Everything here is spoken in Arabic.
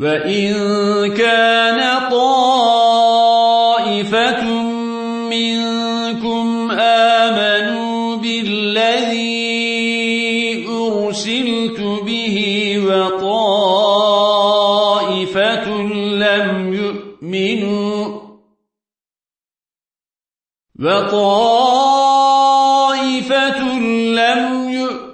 وإن كان طائفة منكم آمنوا بالذي أرسلت به وطائفة لم يؤمنوا وطائفة لم يؤمنوا